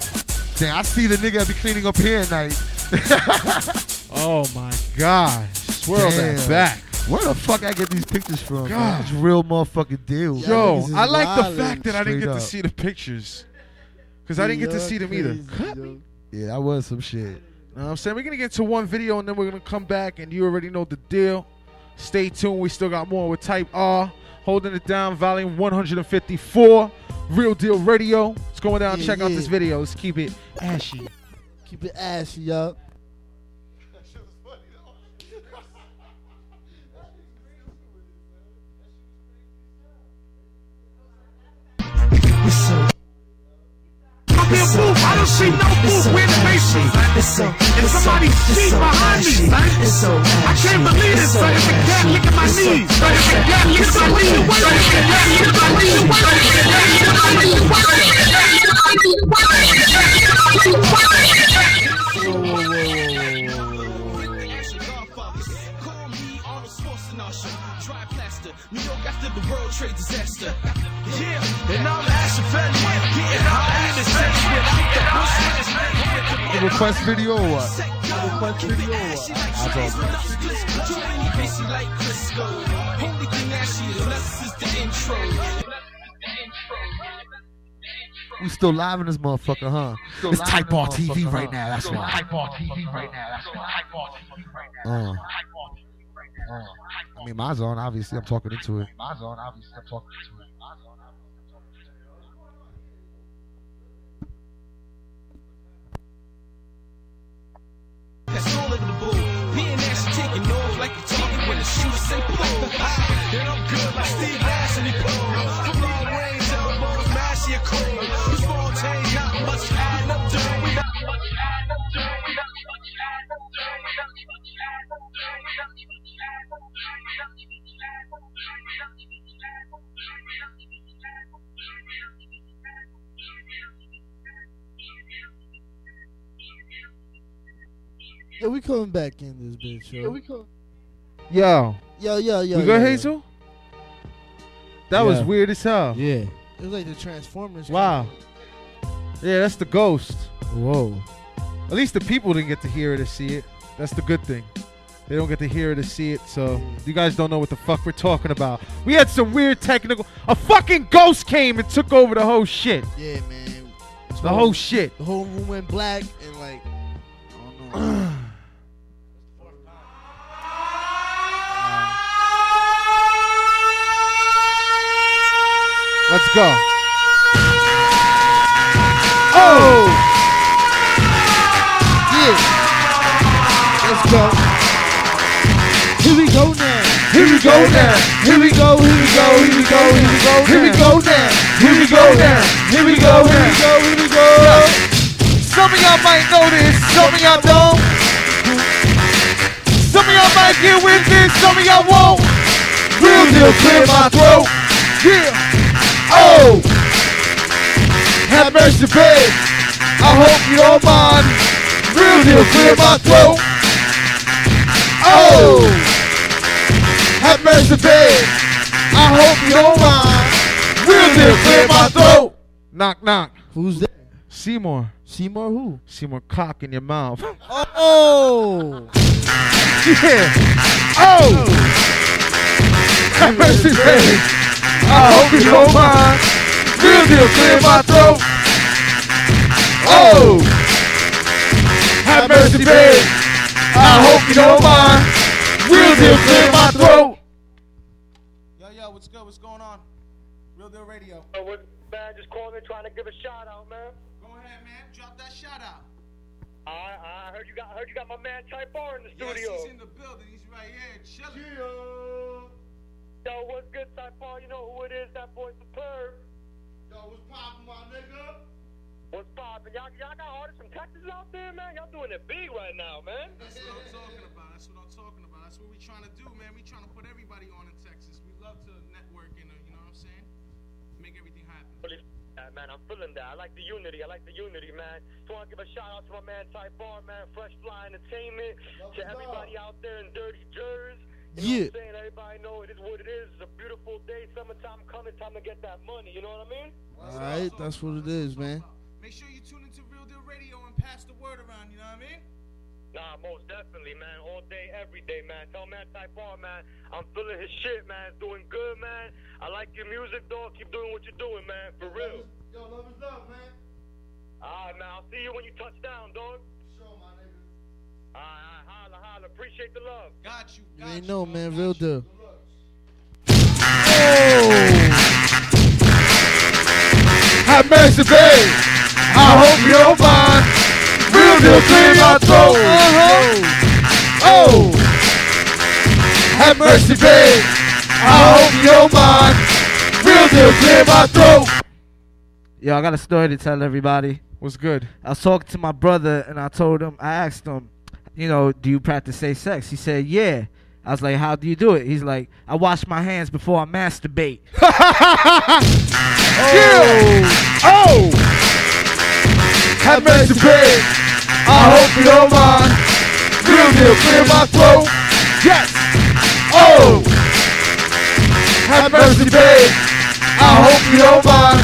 Damn, I see the nigga be cleaning up here at night. Oh my god. Swirl that back. Where the fuck I get these pictures from? God. It's real motherfucking deal. Yo. I like the fact that I didn't get to see the pictures. Because I didn't get to see them either. Cut me. Yeah, that was some shit. You Know what I'm saying? We're going to get to one video and then we're going to come back and you already know the deal. Stay tuned. We still got more with Type R. Holding it down, volume 154. Real Deal Radio. It's going down. Yeah, Check out this video. Let's keep it ashy. Keep it ashy up. don't see no move with faces. And somebody's feet behind me. I can't believe it, son. If it can't look at my knees. Son, if it can't look at my knees. Son, if it can't look at my knees. Son, if it can't look at my knees. Son, if it can't look at my knees. New York after the World Trade disaster. Yeah, and I'm the request video or what? The request video or what? I don't know. We still live in this motherfucker, huh? Still It's Type R TV right now. That's Still why. Type R TV right now. That's why. Type R TV right now. Uh, I mean, my zone. Obviously, I'm talking into it. Mine's on, obviously. I'm talking to it. That's all of the bull. And Asher taking off like a target when the shooter say pull. Then I'm good like Steve Nash and he pull. From long range, elbows, mash your cool. You small change, not much adding up to. We to. To. To. To. To. Yeah, we coming back in this bitch, yo. Yeah, we come. Yo. Yo, yo, yo. We good, yo, yo. Hazel? That was weird as hell. Yeah. It was like the Transformers. Wow. Yeah, that's the ghost. Whoa. At least the people didn't get to hear it or see it. That's the good thing. They don't get to hear it or see it, so you guys don't know what the fuck we're talking about. We had some weird technical. A fucking ghost came and took over the whole shit. Yeah, man. The whole shit. The whole room went black and like, I don't know. Let's go. Oh! Yeah. Let's go. Here we go now. Here we go now. Here we go. Here we go. Here we go. Here we go. Here we go now. Here we go now. Here we go Here we go. Here we go. Some of y'all might know this, some of y'all don't. Some of y'all might get with this, some of y'all won't. Real deal, clear my throat. Yeah. Oh. Have mercy, babe. I hope you don't mind. Real deal, clear my throat. Oh. Have mercy, babe. I hope you don't mind. Real deal, clear my throat. Knock, knock. Who's that? Seymour. Seymour who? Seymour cock in your mouth. Oh. yeah. Oh. Have mercy, babe. I hope you don't mind. Real deal, clear my throat. Oh. Have mercy, babe. I hope you don't mind. Real deal, clear my throat. Yo, yo, what's good? What's going on? Real Deal Radio. Oh, what, man, just calling in trying to give a shout out, man. Go ahead, man. Drop that shout out. I, I heard you got I heard you got my man Type R in the Yes, studio. he's in the building. He's right here chilling. Yo, what's good, Type R? You know who it is? That boy Superb. Yo, what's poppin', my nigga? What's poppin'? Y'all, y'all got artists from Texas out there, man. Y'all doing it big right now, man. That's what I'm talking about. That's what I'm talking about. That's what we trying to do, man. We trying to put everybody on in Texas. We love to network and, uh, you know what I'm saying? Make everything happen. Really, yeah, man, I'm feeling that. I like the unity. I like the unity, man. Just want to give a shout out to my man Type R, man. Fresh Fly Entertainment. to everybody out there in Dirty Jersey. You know Yeah. what I'm saying? Everybody know it is what it is. It's a beautiful day. Summertime coming. Time to get that money. You know what I mean? All right, that's what it is, man. Make sure you tune into Real Deal Radio and pass the word around, you know what I mean? Nah, most definitely, man. All day, every day, man. Tell man Type R, man. I'm feeling his shit, man. It's doing good, man. I like your music, dog. Keep doing what you're doing, man. For real. Yo, love is love, man. All right, man. I'll see you when you touch down, dog. Sure, my nigga. All right, holla, holla. Appreciate the love. Got you. Got You ain't know, man. Real deal. Have mercy, babe. I hope you don't mind. Real deal, clear my throat. Uh-huh. Oh. Have mercy, babe. I hope you don't mind. Real deal, clear my throat. Yo, I got a story to tell everybody. What's good? I was talking to my brother and I told him, I asked him, you know, do you practice safe sex? He said, yeah. I was like, how do you do it? He's like, I wash my hands before I masturbate. Oh! Oh! Have mercy. I hope you don't mind. Real deal, clear my throat. Yes. Oh! Have mercy, babe. I hope you don't mind.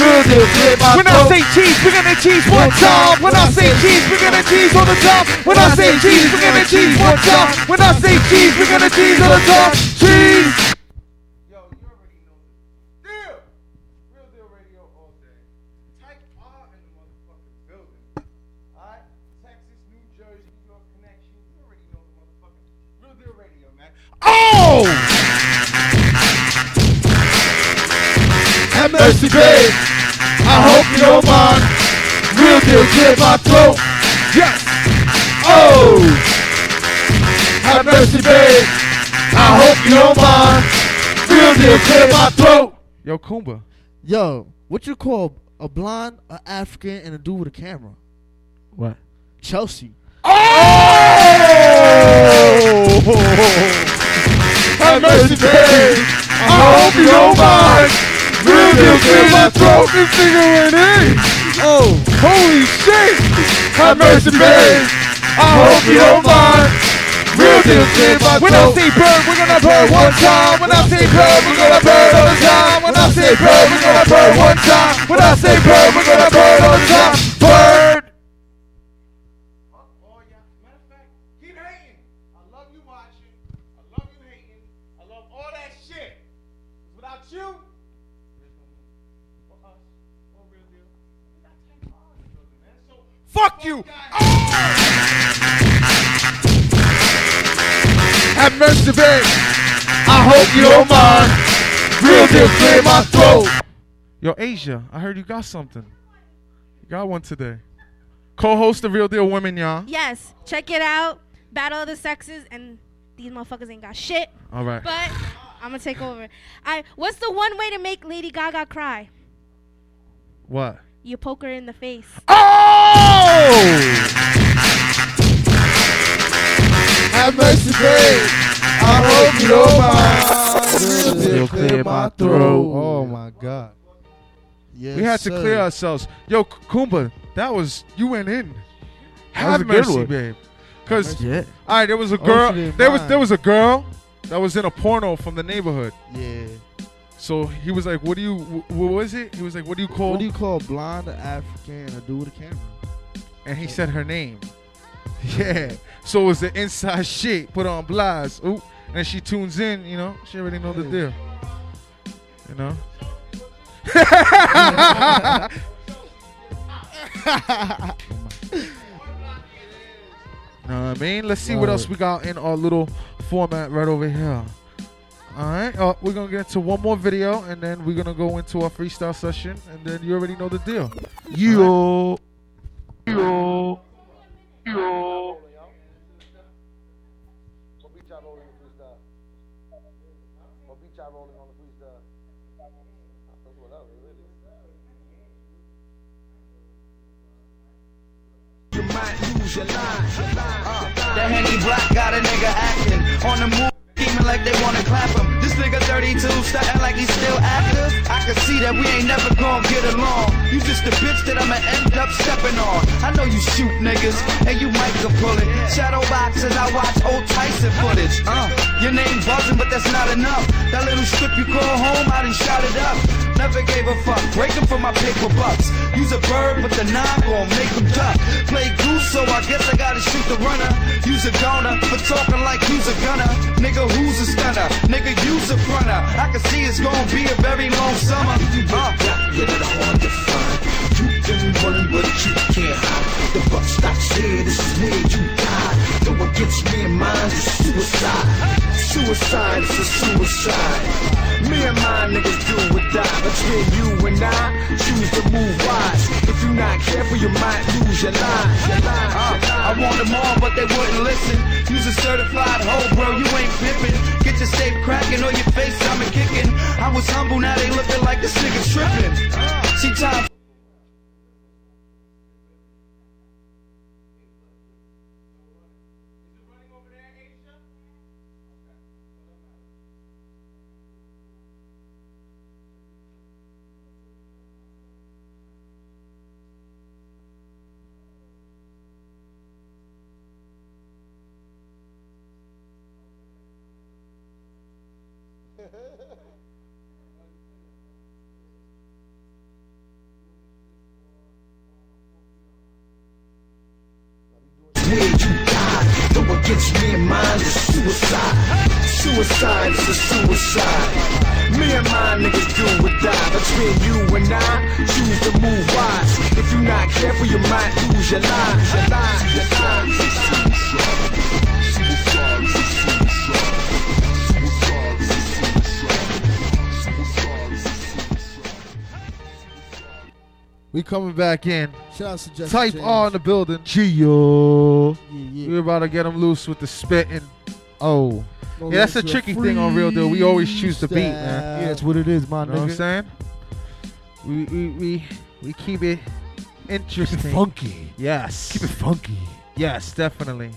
Real deal, clear my throat. Say cheese, we're gonna cheese one time. When I say cheese, we're gonna cheese all the time. When I say cheese, we're gonna cheese one time. When I say cheese, we're gonna cheese on the top. Cheese! Yo, you already know the real deal radio all day. Tight off in the time. Cheese. Oh! Have mercy, babe. I hope mind. Real deal, clear my throat. Yes. Oh! Have mercy, babe. I hope you don't mind. Real deal, clear my throat. Yo, Kumba. Yo, what you call a blonde, an African, and a dude with a camera? What? Chelsea. Oh! oh! Have mercy, babe. I hope you don't mind. Deal, clear my throat. This nigga in. Oh, holy shit. Have mercy, babe. I hope you don't mind. Real deal, clear my throat. When I say bird, we're gonna bird one time. When I say bird, we're gonna bird all the time. When I say bird, we're gonna bird one time. When I say bird, we're gonna bird all the time. Bird. Fuck you. Oh. Have mercy, babe. I hope you don't mind. Real deal, clear my throat. Yo, Asia, I heard you got something. You got one today. Co-host of Real Deal Women, y'all. Yes, check it out. Battle of the Sexes, and these motherfuckers ain't got shit. All right. But I'm gonna take over. I. What's the one way to make Lady Gaga cry? What? You poke her in the face. Oh! Have mercy, babe. I hope you don't mind. Real deal, clear my throat. Oh my god. Yes, we had to sir. clear ourselves. Yo, Kumba, that was you went in. Have mercy, babe. Cause Yeah. all right, there was a girl. she there was there was a girl that was in a porno from the neighborhood. Yeah. So he was like, "What do you? What was it?" He was like, "What do you call?" What do you call a blonde, African, and a dude with a camera? and he said her name. Yeah. So it was the inside shit put on blast. Ooh. And she tunes in, you know, she already know the deal. You know? know what I mean? Let's see what else we got in our little format right over here. All right, uh, we're gonna get into one more video, and then we're gonna go into our freestyle session, and then you already know the deal. Yo, yo, yo. You might lose your line. Uh, that Henny Black got a nigga acting on the move. Scheming like they wanna clap him. This nigga 32, stunting like he's still active. I can see that we ain't never gonna get along. You just a bitch that I'ma end up stepping on. I know you shoot niggas, and you might can pull it. Shadow boxes, I watch old Tyson footage. Uh, your name buzzing, but that's not enough. That little strip you call home, I done shot it up. Never gave a fuck, breaking for my paper bucks. Use a bird, but the nine gon' make him duck. Play goose, so I guess I gotta shoot the runner. Use a donor for talking like who's a gunner. Nigga, who's a stunner? Nigga, you's a fronter. I can see it's gonna be a very long summer. Uh. Get it hard to find. You can run, but you can't hide. The buck stops here. This is where you die. Go against me and mine is suicide. Suicide is a suicide. Me and my niggas do or die. Between you and I, choose to move wise. If you're not careful, you might lose your life. Your life. Uh, I want them all, but they wouldn't listen. Use a certified hoe, bro, you ain't pimping. Get your safe cracking or your face, I'm kicking. I was humble, now they looking like this nigga tripping. See, time careful, you might lose your life. Your life, your life. We coming back in. Shout out to Jesse Type James. R in the building. Gio. We're about to get them loose with the spitting. Oh. Yeah, that's the tricky thing on Real Deal. We always choose the beat, man. Yeah, that's what it is, my You know what I'm saying? We we we we keep it interesting. funky. Yes. Keep it funky. Yes, definitely.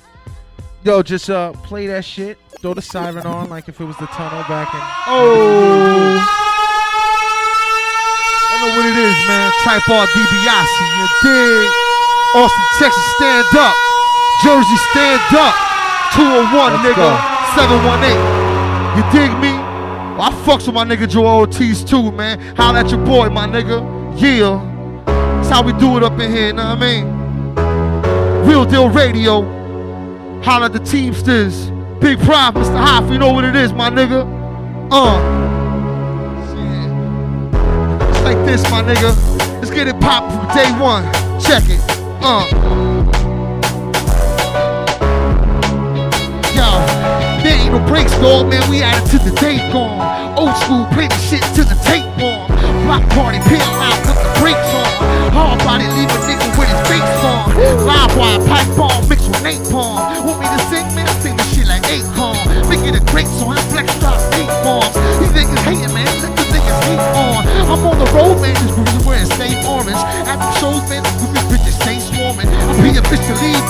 Yo, just uh play that shit. Throw the siren on like if it was the tunnel back in. Oh. I know what it is, man. Type R DiBiase, you dig? Austin, Texas, stand up. Jersey, stand up. 201, Let's nigga. go. 718. You dig me? Well, I fucks with my nigga Joel Ortiz too, man. Holla at your boy, my nigga. Yeah. That's how we do it up in here, you know what I mean? Real Deal Radio. Holla the Teamsters. Big Pride, Mr. Hoff, you know what it is, my nigga. Uh. It's like this, my nigga. Let's get it poppin' from day one. Check it. Uh. Yo, there ain't no breaks, dog, man. We it to the day gone. Old school, play the shit to the tape on. Block party, peel out, put the brakes on. Hard body, leave a nigga with his face on. Live wire, pipe bomb, mixed with napalm. Want me to sing, man? I sing this shit like Akon. Make it a great song, I flex drop eight bombs. These niggas hating, man. Let the niggas hate on. I'm on the road, man. This really wearing same orange. After shows, man, the bitches stay swarming. I be a bitch to leave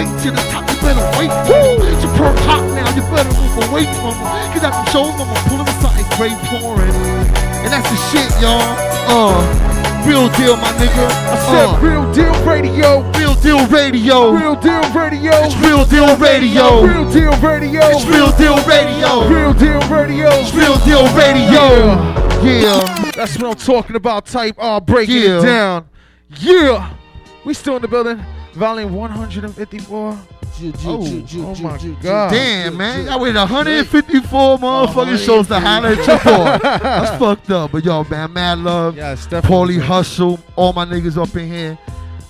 'em. I'm on my way to the top, you better wait for 'em. Your perk hot now, you better move away from from 'em. Cause at the shows, I'm gonna pull 'em with something great pouring. And that's the shit, y'all. Uh, real deal, my nigga. I said Uh. real deal radio. Real deal radio. Real deal radio. It's real deal radio. Real deal radio. It's real deal radio. Real deal radio. It's real deal radio. Yeah. That's what I'm talking about. Type R breaking Yeah. it down. Yeah. We still in the building. Volume 154. Oh, oh my God. Damn, man. I waited 154 motherfucking shows to holler at your boy. That's fucked up. But yo, man, mad love. Yes, definitely. Paulie Hustle, all my niggas up in here.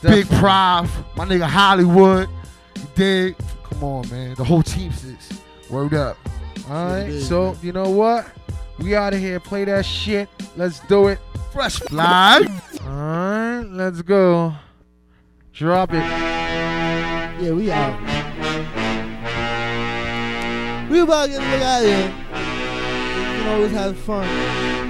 Big Definitely. Prive, my nigga Hollywood. You dig? Come on, man. The whole team sis. Word up. All right. So, you know what? We out of here. Play that shit. Let's do it. Fresh fly. All right. Let's go. Drop it. Yeah, we out. We about to get the out of here. You can always have fun.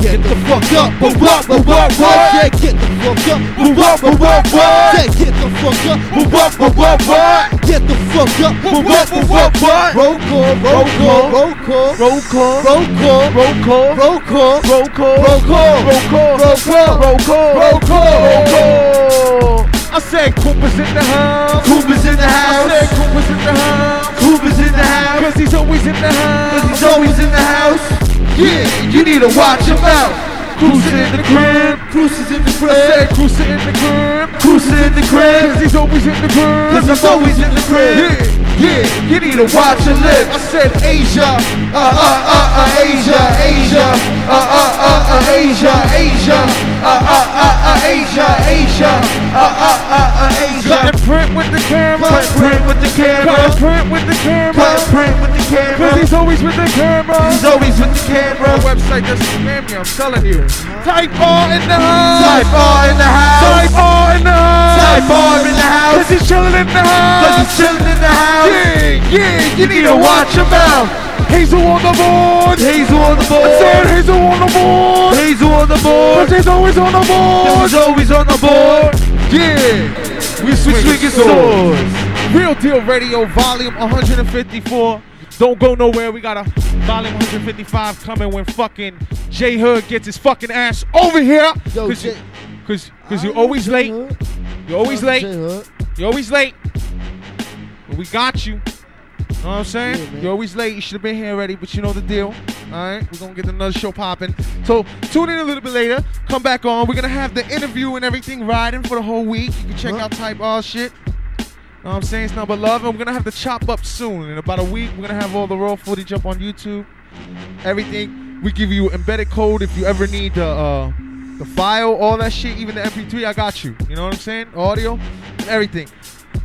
Get the fuck up, but what, but what, what? Yeah, get the fuck up, but what, but what, what? Yeah, get the fuck up, but what, but what, what? Get the fuck up, but what, but what, what? Roll call, roll call, roll call, roll call, roll call, roll call, roll call, roll call, roll call, roll call, roll call, roll call, roll call, roll call. I said Cooper's in the house. Cooper's in the house. I said Cooper's in the house. Cooper's in the house. Cause he's always in the house. He's always in the house. Yeah, you need to watch him out. Cruising in the crib. Cruises in the crib. cruising in the crib. Cruising in the crib. Cause he's always in the crib. Cause I'm always in the crib. Yeah. Yeah, you need to watch your lips. I said Asia, uh uh uh uh Asia, Asia, uh uh uh uh Asia, Asia, uh uh uh uh Asia, Asia, uh uh uh uh Asia. To print with the camera. Cut print with the camera. To print with the camera. Cut print with the Cause he's always with the camera. He's always with the camera. My website doesn't scam me, I'm telling you. Type R in the house. Type R in the house. Type R in the house. Type R in the house. Cause he's chilling in the house. Cause he's chilling in the house. Yeah, yeah, You need to watch him out. Hazel on the board. Hazel on the board. I said Hazel on the board. Hazel on the board. Cause he's always on the board. He's always on the board. Yeah. We swinging swinging swords. Real Deal Radio, volume 154. Don't go nowhere. We got a volume 155 coming when fucking J Hood gets his fucking ass over here. Yo, Cause, you, cause, cause you're always late. You're always late. You're always late. But we got you. Know what I'm saying? You're always late. You should have been here already, but you know the deal. All right, we're gonna get another show popping. So tune in a little bit later. Come back on. We're gonna have the interview and everything riding for the whole week. You can check out Type R shit. Know what I'm saying? It's number love, and we're gonna have the chop up soon. In about a week, we're gonna have all the raw footage up on YouTube. Everything. We give you embedded code if you ever need the uh, the file, all that shit, even the MP3. I got you. You know what I'm saying? Audio, and everything.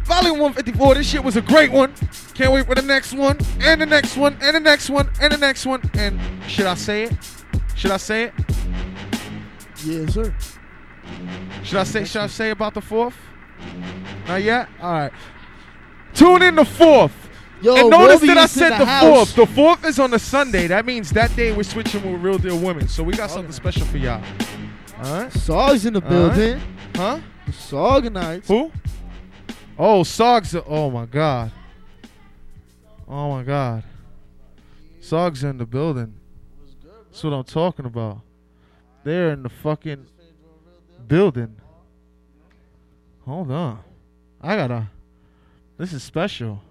Volume 154. This shit was a great one. Can't wait for the next one, and the next one, and the next one, and the next one. And should I say it? Should I say it? Yes, sir. Should I say? Should I say about the fourth? Not yet. All right. Tune in the fourth. Yo, and notice that I said the house. fourth. The fourth is on a Sunday. That means that day we're switching with real deal women. So we got something special for y'all. All right. Sog's in the All building. right. Huh? Sog nights. Who? Oh, Sogs. Oh my God. Oh my God. Sogs in the building. That's what I'm talking about. They're in the fucking building. Hold on. I gotta. This is special.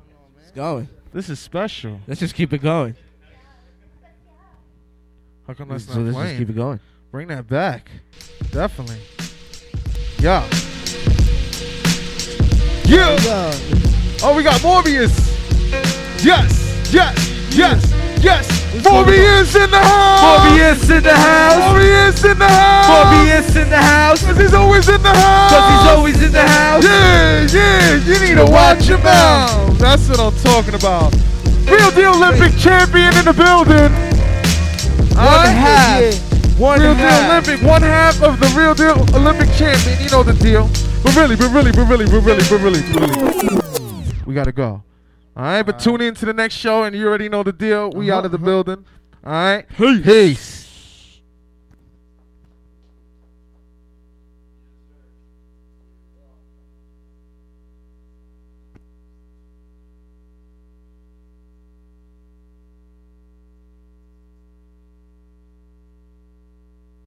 It's going. This is special. Let's just keep it going. How come that's So not let's playing? just keep it going. Bring that back. Definitely. Yeah. Yeah. Oh, we got Morbius. Yes. Yes. Yes. Yes. Morbius in the house. Morbius in the house. Morbius in the house. Morbius in the house. Cause he's always in the house. Cause he's always in the house. Yeah, yeah. You need to watch your mouth. That's what I'm talking about. Real deal Olympic champion in the building. One half. One real half. deal Olympic, one half of the real deal Olympic champion. You know the deal. But really, but really, but really, but really, but really, but really. We gotta go. All right, but tune in to the next show, and you already know the deal. We uh-huh, out of the uh-huh. building. All right, peace.